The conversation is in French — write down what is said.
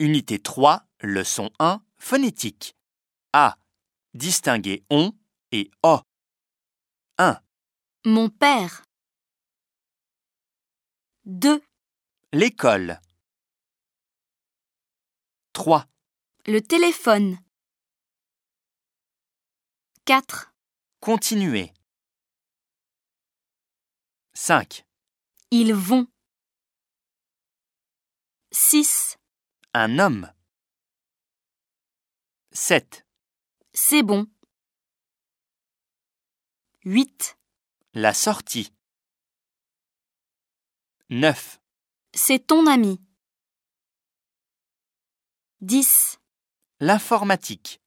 Unité 3, leçon 1, phonétique. A. Distinguer on et o. 1. Mon père. 2. L'école. 3. Le téléphone. 4. Continuer. 5. Ils vont. 6. Un homme. 7. C'est bon. 8. La sortie. 9. C'est ton ami. 10. L'informatique.